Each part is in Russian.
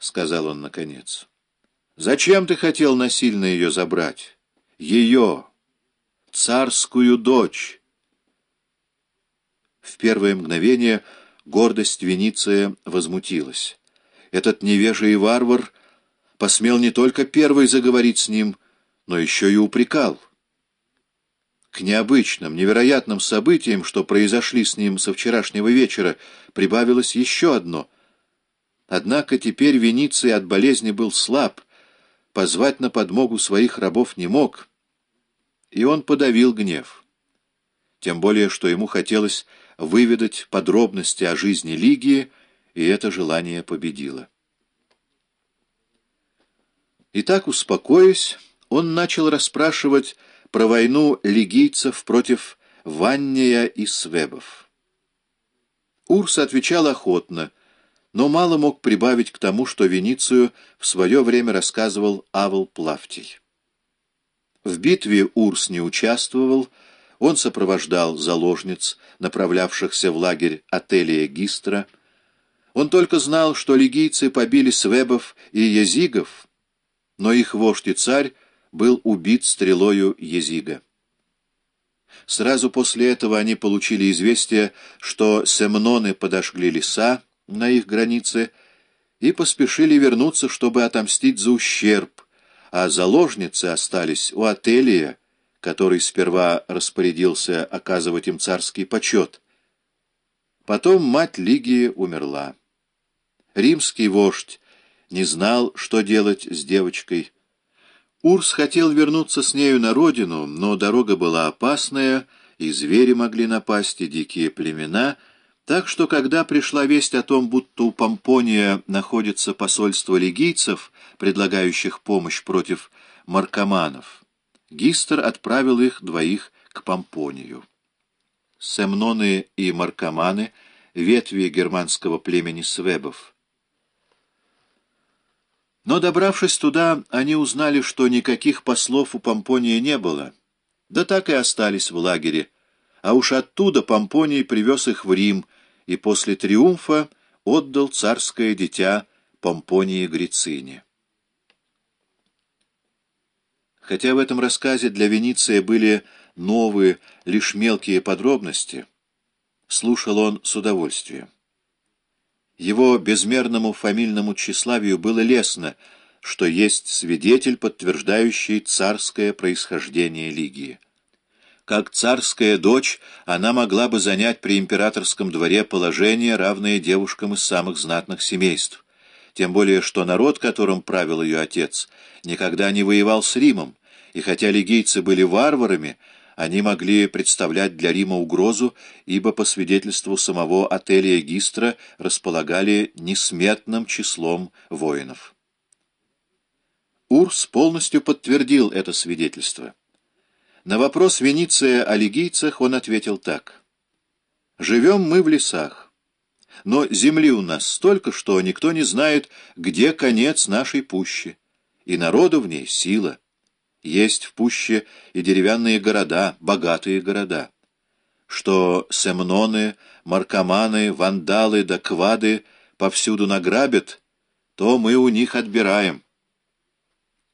сказал он наконец. Зачем ты хотел насильно ее забрать? Ее, царскую дочь. В первое мгновение гордость Вениция возмутилась. Этот невежий варвар посмел не только первый заговорить с ним, но еще и упрекал. К необычным, невероятным событиям, что произошли с ним со вчерашнего вечера, прибавилось еще одно. Однако теперь Вениций от болезни был слаб, позвать на подмогу своих рабов не мог, и он подавил гнев. Тем более, что ему хотелось выведать подробности о жизни Лигии, и это желание победило. Итак, успокоясь, он начал расспрашивать про войну лигийцев против Ванния и Свебов. Урс отвечал охотно, но мало мог прибавить к тому, что Веницию в свое время рассказывал Авл Плавтий. В битве Урс не участвовал, он сопровождал заложниц, направлявшихся в лагерь Ателия Гистра. Он только знал, что лигийцы побили свебов и езигов, но их вождь и царь был убит стрелою езига. Сразу после этого они получили известие, что семноны подожгли леса, на их границе и поспешили вернуться, чтобы отомстить за ущерб, а заложницы остались у Ателия, который сперва распорядился оказывать им царский почет. Потом мать Лигии умерла. Римский вождь не знал, что делать с девочкой. Урс хотел вернуться с нею на родину, но дорога была опасная, и звери могли напасть, и дикие племена — так что, когда пришла весть о том, будто у Помпония находится посольство лигийцев, предлагающих помощь против маркоманов, Гистер отправил их двоих к Помпонию. Семноны и маркоманы — ветви германского племени свебов. Но, добравшись туда, они узнали, что никаких послов у Помпония не было, да так и остались в лагере, а уж оттуда Помпоний привез их в Рим — и после триумфа отдал царское дитя Помпонии Грицине. Хотя в этом рассказе для Венеции были новые, лишь мелкие подробности, слушал он с удовольствием. Его безмерному фамильному тщеславию было лестно, что есть свидетель, подтверждающий царское происхождение Лигии. Как царская дочь, она могла бы занять при императорском дворе положение, равное девушкам из самых знатных семейств. Тем более, что народ, которым правил ее отец, никогда не воевал с Римом, и хотя лигийцы были варварами, они могли представлять для Рима угрозу, ибо, по свидетельству самого Ателия Гистра, располагали несметным числом воинов. Урс полностью подтвердил это свидетельство. На вопрос Вениция о лигийцах он ответил так. «Живем мы в лесах, но земли у нас столько, что никто не знает, где конец нашей пущи, и народу в ней сила. Есть в пуще и деревянные города, богатые города. Что семноны, маркоманы, вандалы да квады повсюду награбят, то мы у них отбираем».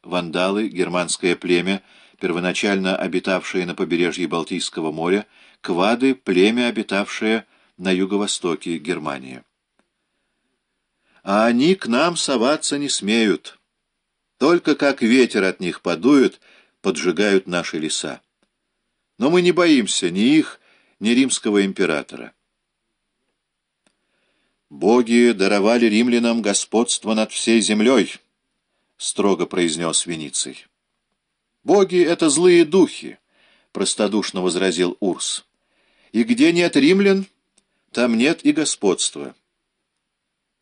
Вандалы, германское племя, первоначально обитавшие на побережье Балтийского моря, квады — племя, обитавшее на юго-востоке Германии. А они к нам соваться не смеют. Только как ветер от них подует, поджигают наши леса. Но мы не боимся ни их, ни римского императора. «Боги даровали римлянам господство над всей землей», — строго произнес Вениций. «Боги — это злые духи», — простодушно возразил Урс. «И где нет римлян, там нет и господства».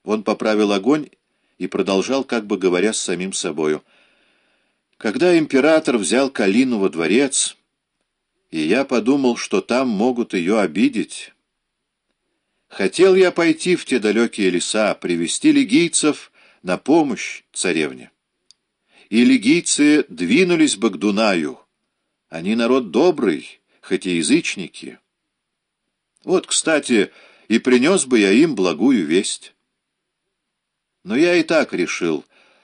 Он поправил огонь и продолжал, как бы говоря с самим собою. «Когда император взял Калину во дворец, и я подумал, что там могут ее обидеть, хотел я пойти в те далекие леса, привести лигийцев на помощь царевне и лигийцы двинулись бы к Дунаю. Они народ добрый, хоть и язычники. Вот, кстати, и принес бы я им благую весть. Но я и так решил,